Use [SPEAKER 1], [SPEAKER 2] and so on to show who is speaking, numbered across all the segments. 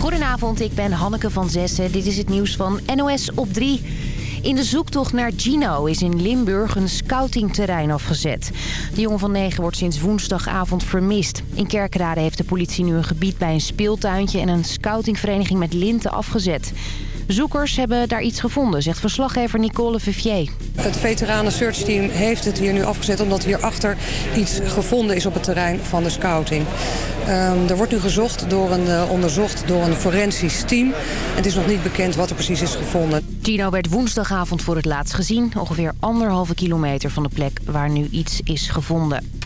[SPEAKER 1] Goedenavond, ik ben Hanneke van Zessen. Dit is het nieuws van NOS op 3. In de zoektocht naar Gino is in Limburg een scoutingterrein afgezet. De jongen van 9 wordt sinds woensdagavond vermist. In Kerkrade heeft de politie nu een gebied bij een speeltuintje... en een scoutingvereniging met linten afgezet. Zoekers hebben daar iets gevonden, zegt verslaggever Nicole Vivier.
[SPEAKER 2] Het veteranen search team heeft het hier nu afgezet... omdat hierachter iets gevonden is op het terrein van de scouting. Um, er wordt nu gezocht door een, uh, onderzocht door een forensisch team. Het is nog niet bekend wat er precies is gevonden.
[SPEAKER 1] Gino werd woensdagavond voor het laatst gezien. Ongeveer anderhalve kilometer van de plek waar nu iets is gevonden.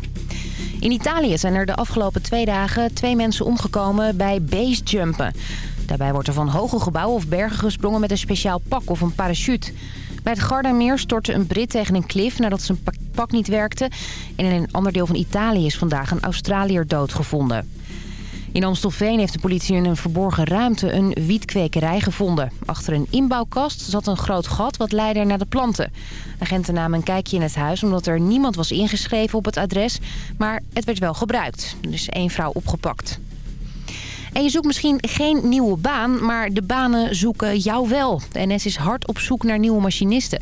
[SPEAKER 1] In Italië zijn er de afgelopen twee dagen twee mensen omgekomen bij basejumpen. Daarbij wordt er van hoge gebouwen of bergen gesprongen met een speciaal pak of een parachute. Bij het Gardameer stortte een Brit tegen een klif nadat zijn pak niet werkte. En in een ander deel van Italië is vandaag een Australiër doodgevonden. In Amstelveen heeft de politie in een verborgen ruimte een wietkwekerij gevonden. Achter een inbouwkast zat een groot gat wat leidde naar de planten. Agenten namen een kijkje in het huis omdat er niemand was ingeschreven op het adres. Maar het werd wel gebruikt. Er is één vrouw opgepakt. En je zoekt misschien geen nieuwe baan, maar de banen zoeken jou wel. De NS is hard op zoek naar nieuwe machinisten.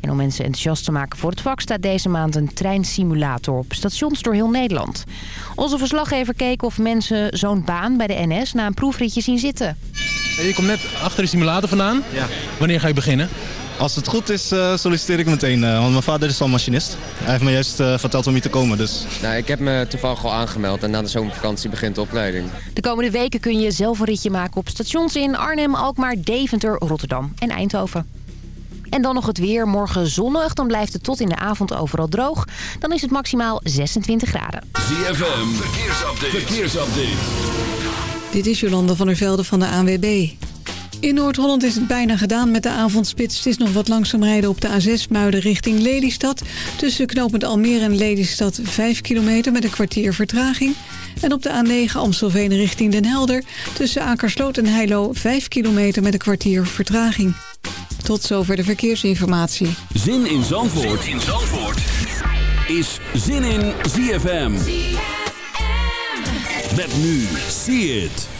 [SPEAKER 1] En om mensen enthousiast te maken voor het vak... staat deze maand een treinsimulator op stations door heel Nederland. Onze verslaggever keek of mensen zo'n baan bij de NS... na een proefritje zien zitten.
[SPEAKER 3] Je komt net achter de simulator vandaan. Ja. Wanneer ga je beginnen?
[SPEAKER 4] Als het goed is, uh, solliciteer ik meteen. Uh, want mijn vader is al machinist. Hij heeft me juist uh, verteld om hier te komen. Dus.
[SPEAKER 5] Nou, ik heb me toevallig al aangemeld. En na de zomervakantie begint de opleiding.
[SPEAKER 1] De komende weken kun je zelf een ritje maken op stations in Arnhem, Alkmaar, Deventer, Rotterdam en Eindhoven. En dan nog het weer. Morgen zonnig. Dan blijft het tot in de avond overal droog. Dan is het maximaal 26 graden.
[SPEAKER 6] ZFM. Verkeersupdate. Verkeersupdate.
[SPEAKER 7] Dit is Jolanda van der Velde van de ANWB. In Noord-Holland is het bijna gedaan met de avondspits. Het is nog wat langzaam rijden op de A6 Muiden richting Lelystad. Tussen knooppunt Almere en Lelystad 5 kilometer met een kwartier vertraging. En op de A9 Amstelveen richting Den Helder. Tussen Akersloot en Heilo 5 kilometer met een kwartier vertraging. Tot zover de verkeersinformatie.
[SPEAKER 6] Zin in Zandvoort, zin in Zandvoort. is Zin in ZFM. ZFM. Met nu, see it.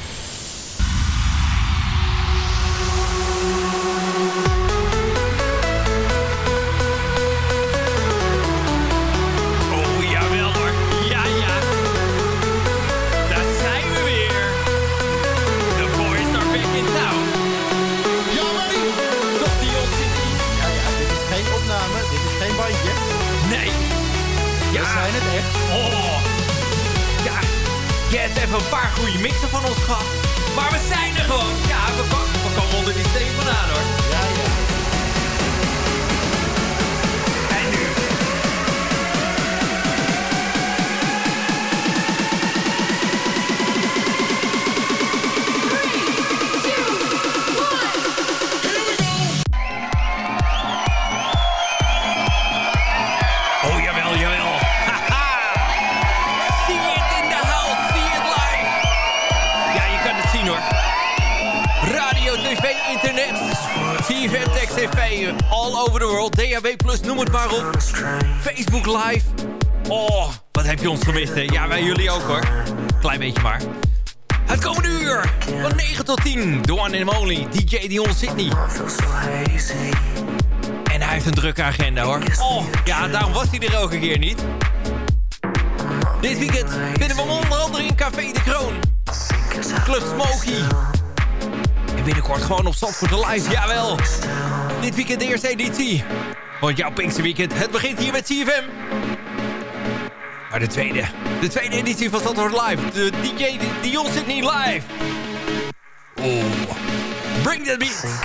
[SPEAKER 8] Even een paar goede mixen van ons gehad. Maar we zijn er gewoon. Ja, we, we komen onder die steen vandaan hoor. All over the world. DHB Plus, noem het maar op. Facebook Live. Oh, wat heb je ons gemist, hè? Ja, wij jullie ook, hoor. Klein beetje maar. Het komende uur, van 9 tot 10. The one and only, DJ Dion Sydney. En hij heeft een drukke agenda, hoor. Oh, ja, daarom was hij er elke keer niet. Dit weekend vinden we hem onder andere in Café de Kroon. Club Smoky. En binnenkort gewoon op voor de Live, jawel. Dit weekend de eerste editie. Want jouw Pinkse weekend, het begint hier met CFM. Maar de tweede, de tweede editie van Zandvoort Live. De DJ Dion Sydney Live. Oh, bring that beat.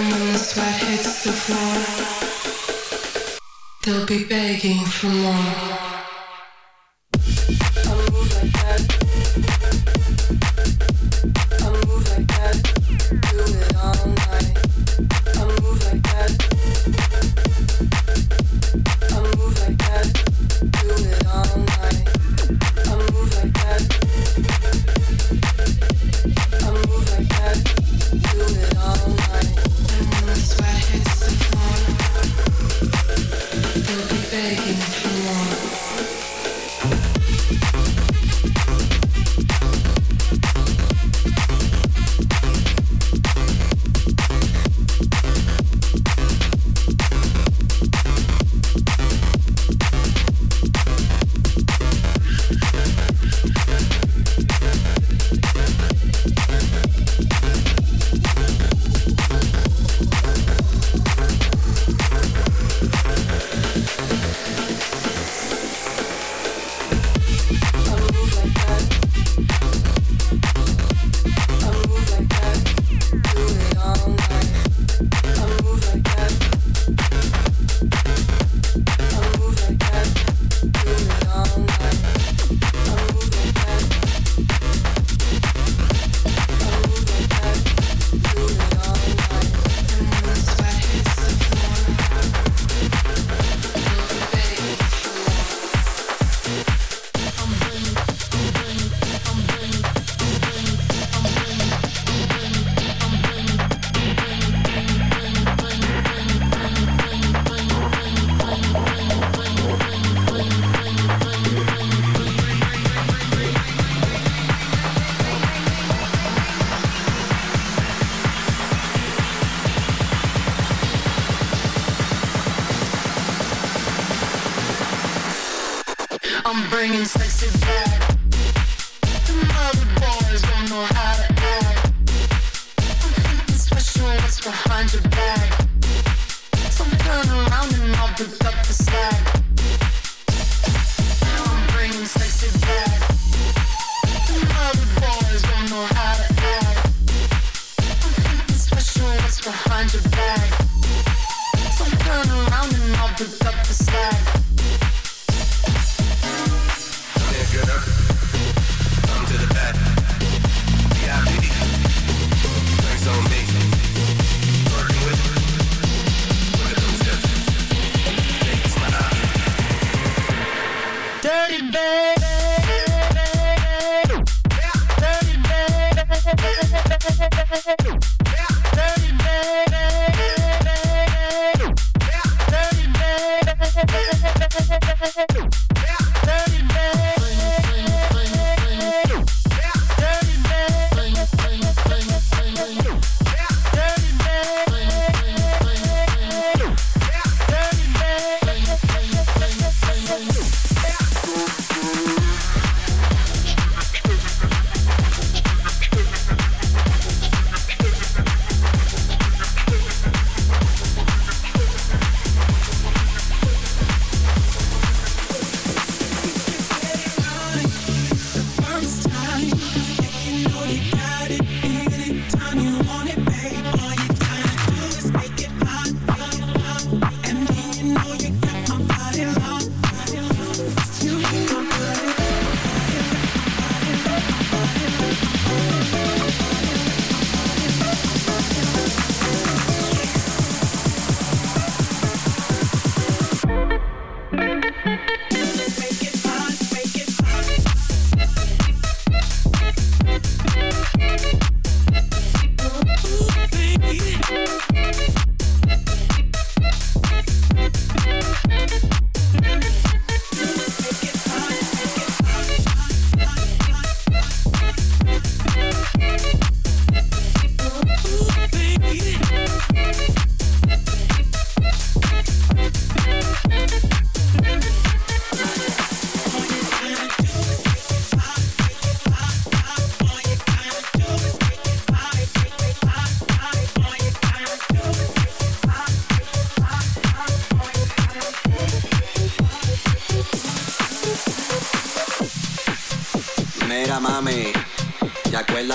[SPEAKER 8] when the sweat hits the floor, they'll be begging for more.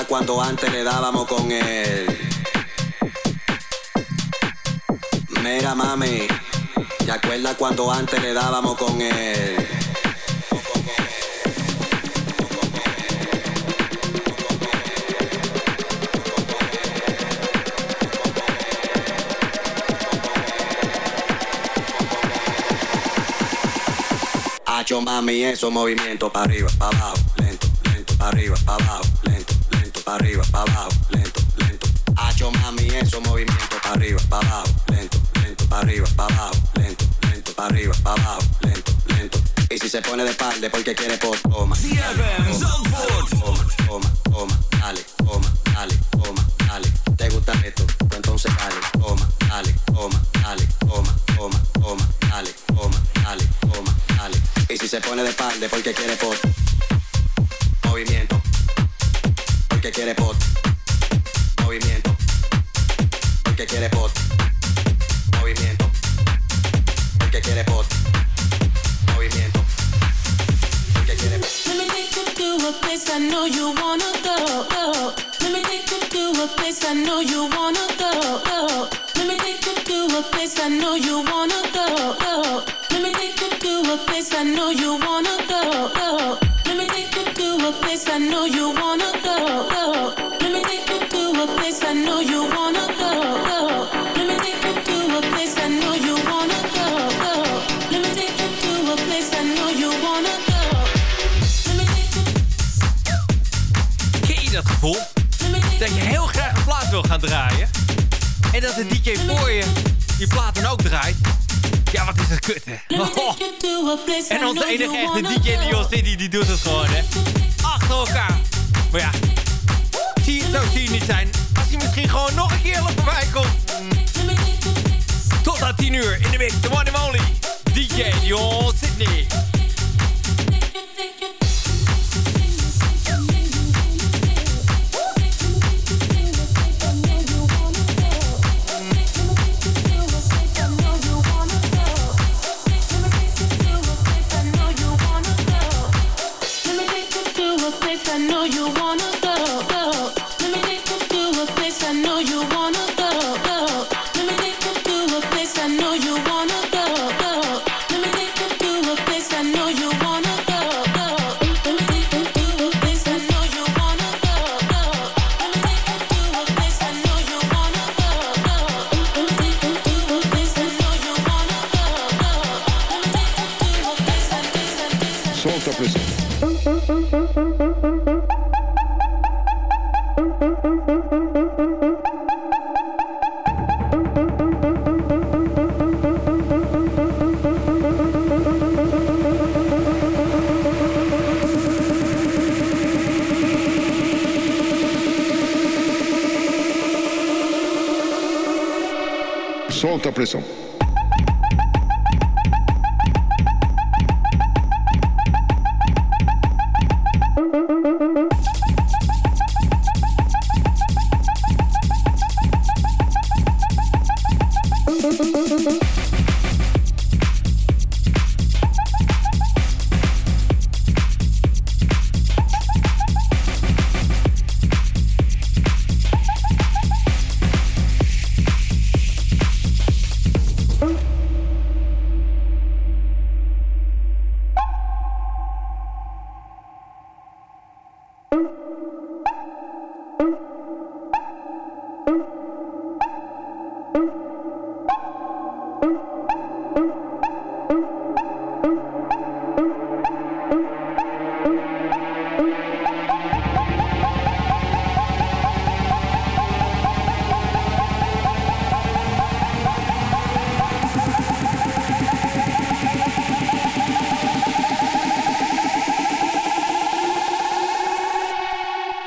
[SPEAKER 9] Cuando antes le dábamos con él. Mira mami, ¿te acuerdas cuando antes le dábamos con él? Hacho mami, eso movimiento para arriba, para abajo, para abajo, lento, lento, para arriba, para abajo, lento, lento. Hacho mami, eso movimiento para arriba, para abajo, lento, lento, para arriba, para abajo, lento, lento, para arriba, para abajo, lento, lento. Y si se pone de espalda porque quiere por toma.
[SPEAKER 6] CFM Zandvoort.
[SPEAKER 9] Toma, toma, toma, dale, toma, dale, toma, dale. ¿Te gusta esto? Pues entonces dale, toma, dale, toma, dale, toma, toma, toma, dale, toma, dale, toma, dale. Y si se pone de espalda porque quiere por quiere
[SPEAKER 10] pot. Kut, hè? Oh. En onze enige echte DJ Dion City, die doet het gewoon, hè? Achter elkaar. Maar ja, zie, zo zie je niet zijn. Als hij misschien gewoon nog een keer voorbij komt. Tot aan 10 uur in de mix, the one and only DJ Dion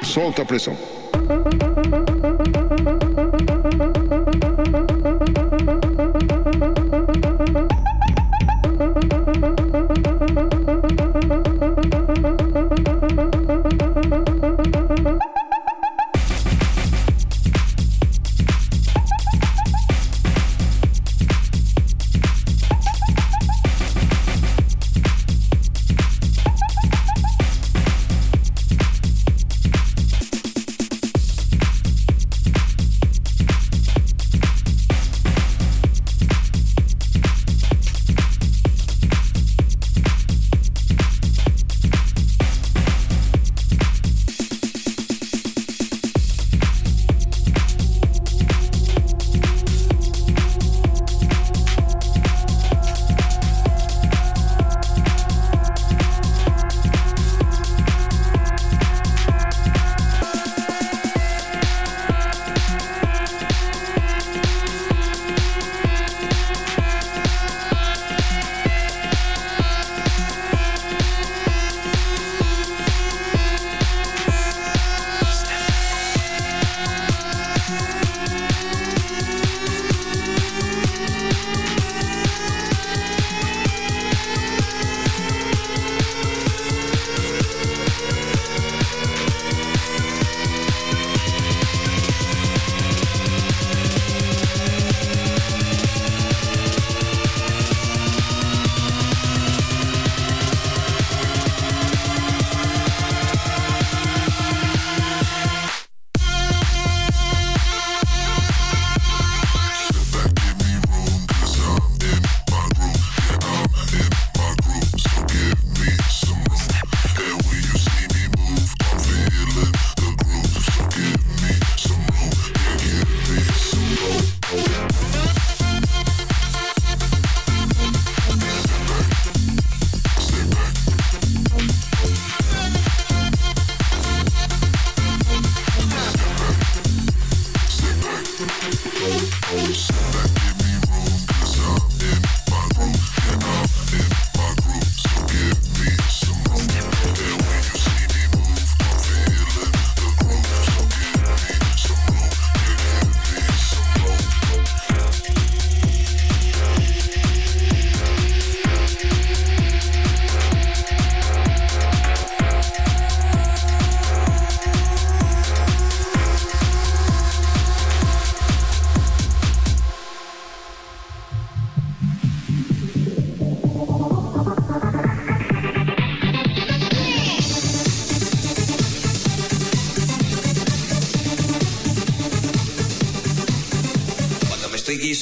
[SPEAKER 11] Solta a pressão.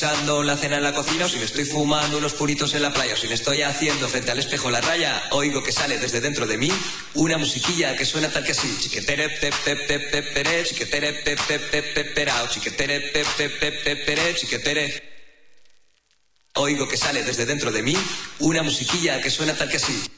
[SPEAKER 12] Guisando la cena en la cocina o si me estoy fumando unos puritos en la playa o si me estoy haciendo frente al espejo la raya, oigo que sale desde dentro de mí una musiquilla que suena tal que así. Chiquetere pep pep pep pep pere, chiquetere pep pep pep pep perao, chiquetere pep pep pep pep pere, chiquetere. Oigo que sale desde dentro de mí una musiquilla que suena tal que así.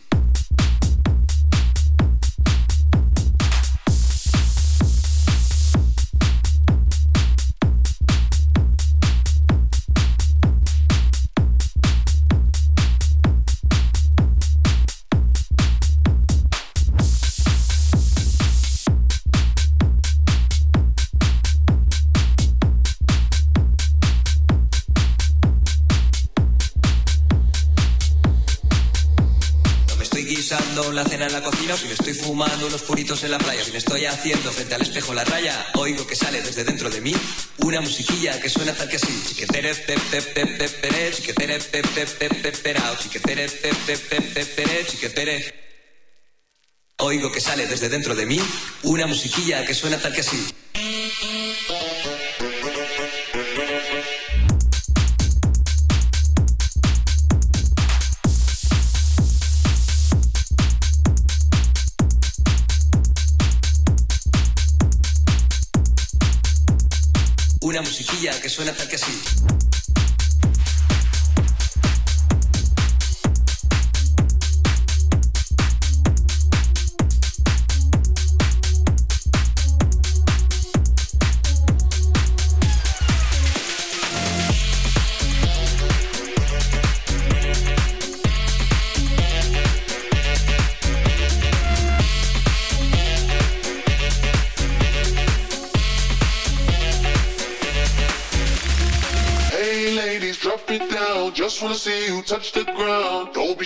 [SPEAKER 12] En la cocina o si me estoy fumando unos puritos en la playa o si me estoy haciendo frente al espejo la raya, oigo que sale desde dentro de mí una musiquilla que suena tal que así. Chiquetere. Oigo que sale desde dentro de mí una musiquilla que suena tal que así. Suena tal que así.
[SPEAKER 11] Just wanna see you touch the ground.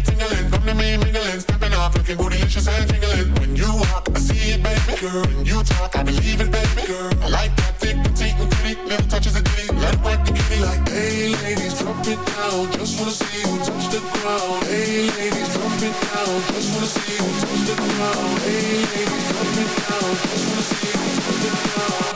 [SPEAKER 11] tingling, come to me mingling, stepping off, looking bootylicious and jingling. When you walk, I see it, baby girl. When you talk, I believe it, baby girl. I like that thick, petite, and pretty, little touches of ditty. Let work the kitty like, hey ladies, drop it down. Just wanna see you touch the ground. Hey ladies, drop it down. Just wanna see you touch the ground. Hey ladies, drop it down. Just wanna see you touch the ground.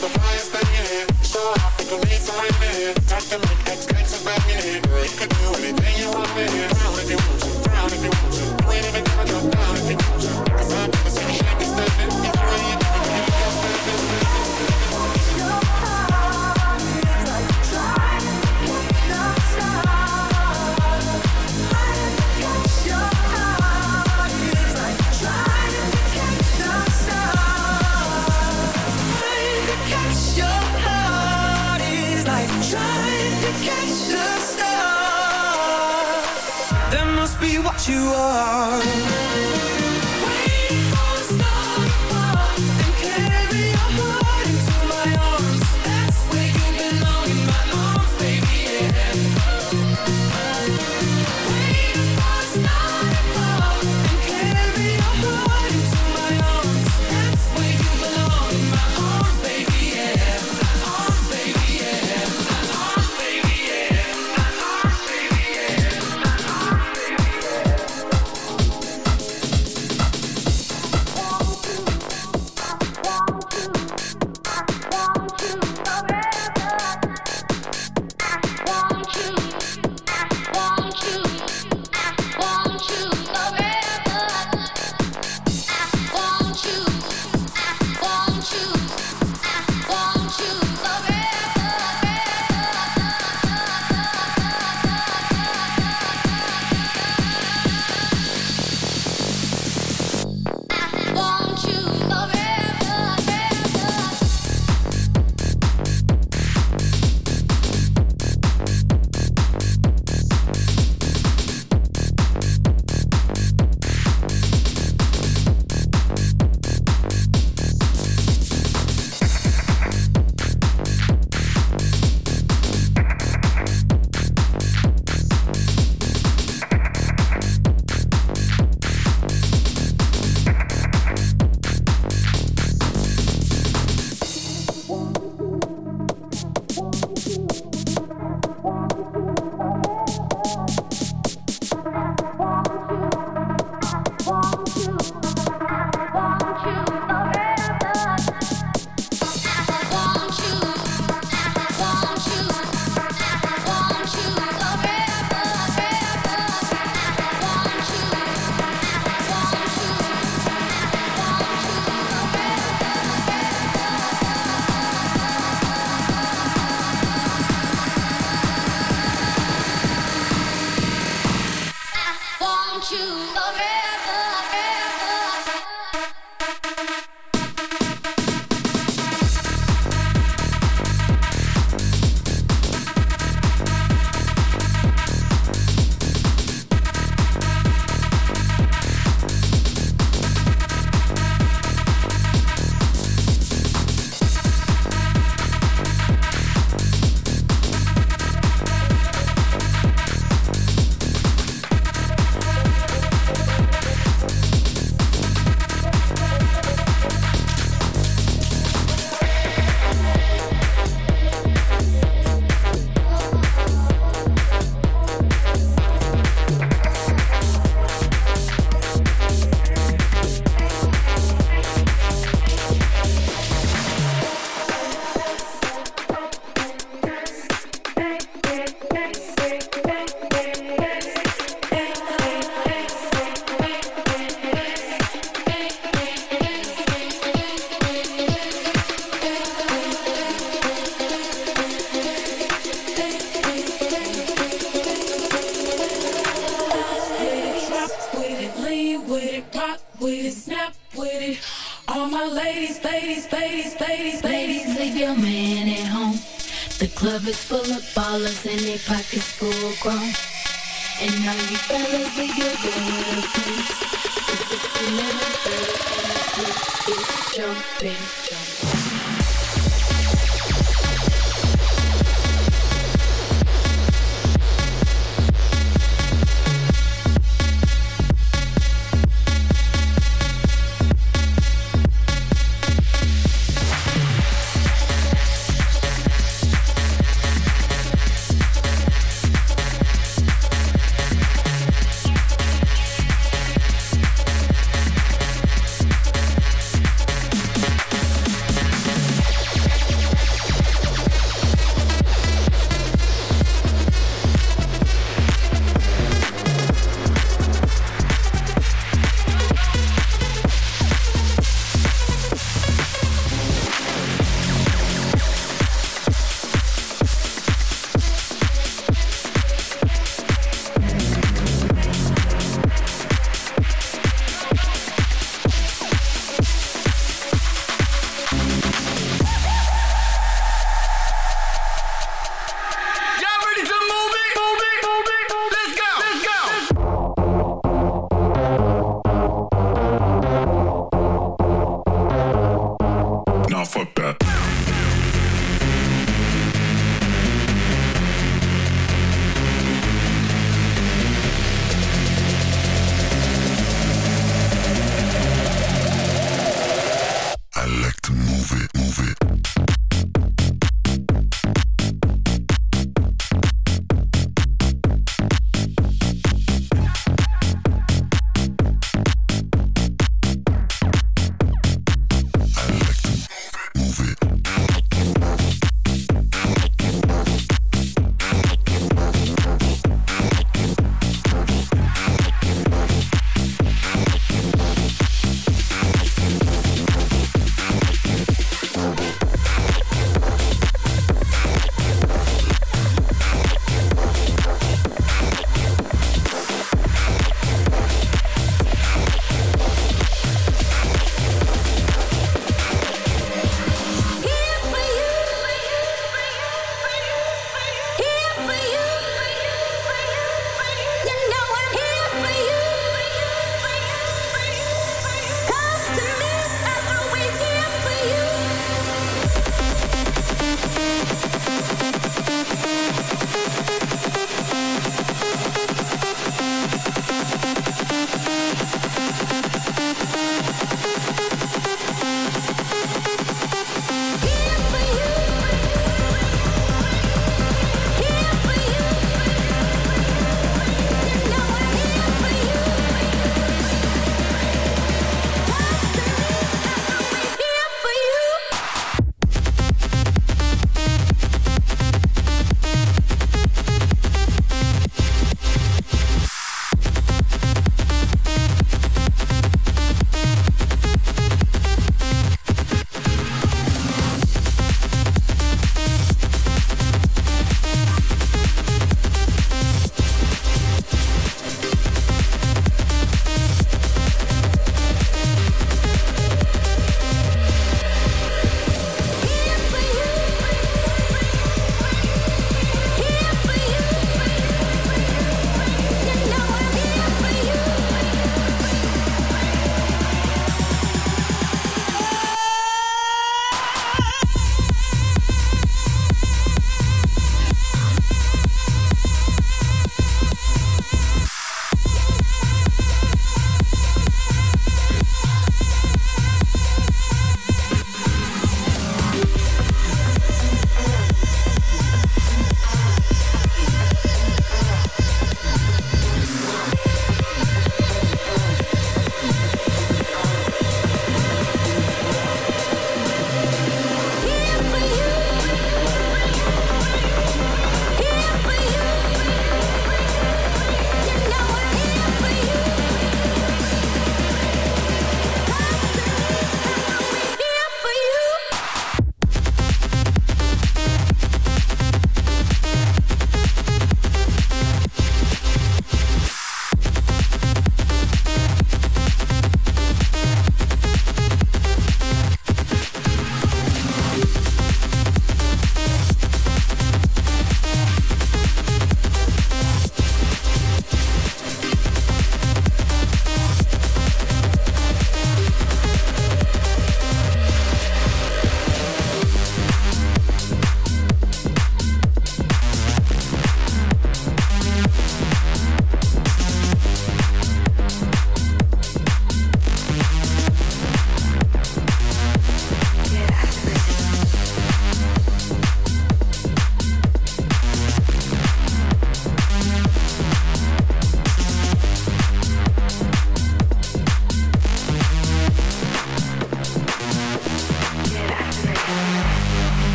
[SPEAKER 11] the
[SPEAKER 13] fight. We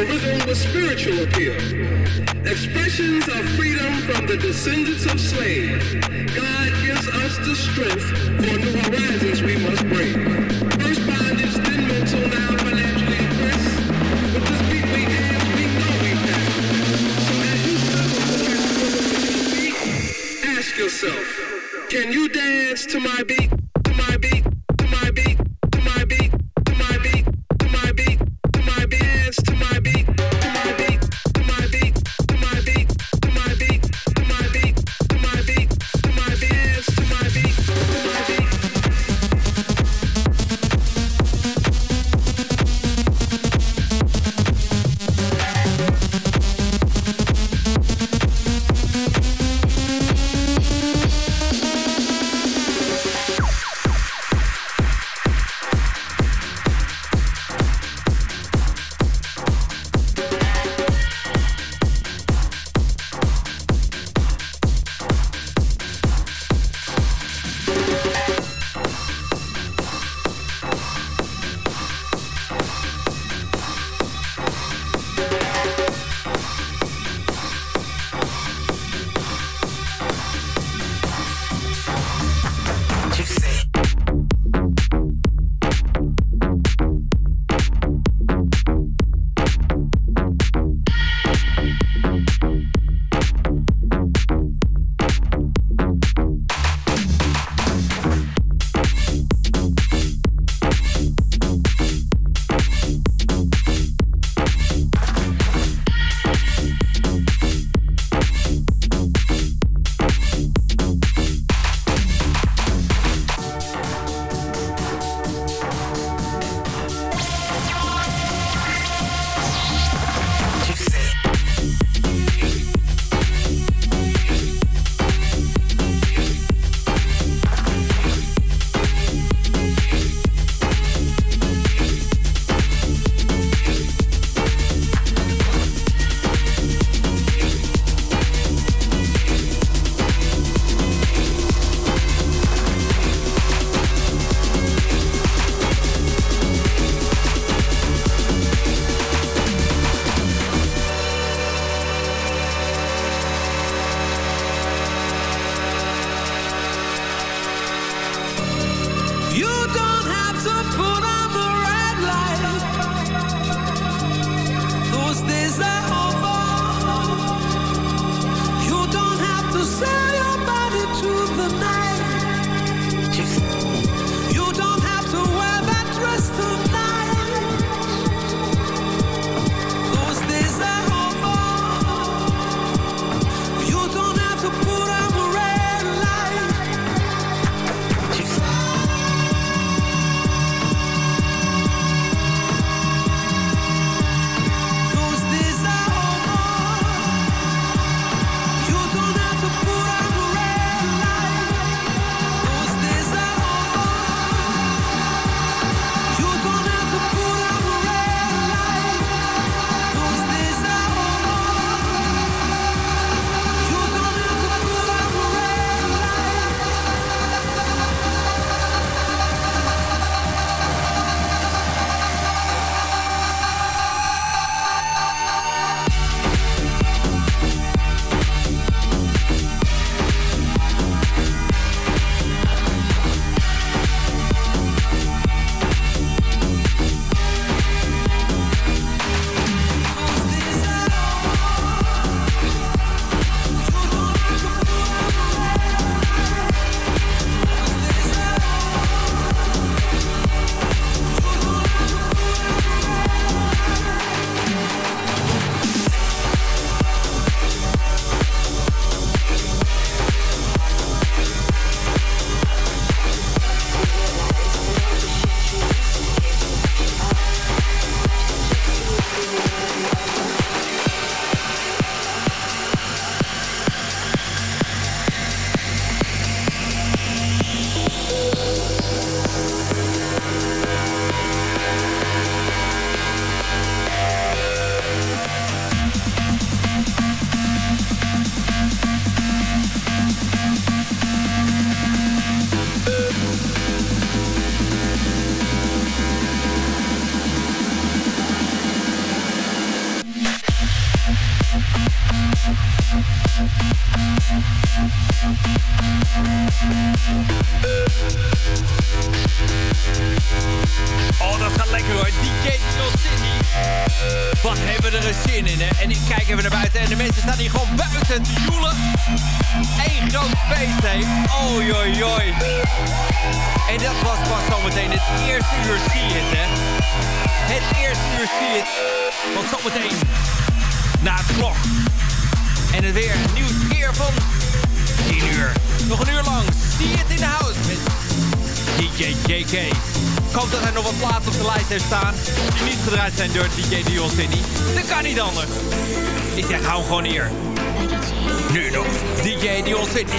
[SPEAKER 13] a rhythm with spiritual appeal. Expressions of freedom from the descendants of slaves. God gives us the strength for new horizons we must break. First bondage, then mental, now financially oppressed. With this beat we dance, we know we have. So as you struggle to your ask yourself, can you dance to my beat?
[SPEAKER 10] JK. Ik hoop dat hij nog wat plaatsen op de lijst heeft staan. Die niet gedraaid zijn door DJ Dion City. Dat kan niet anders. Ik zeg, hou gewoon hier. Nu nog, DJ Dion City.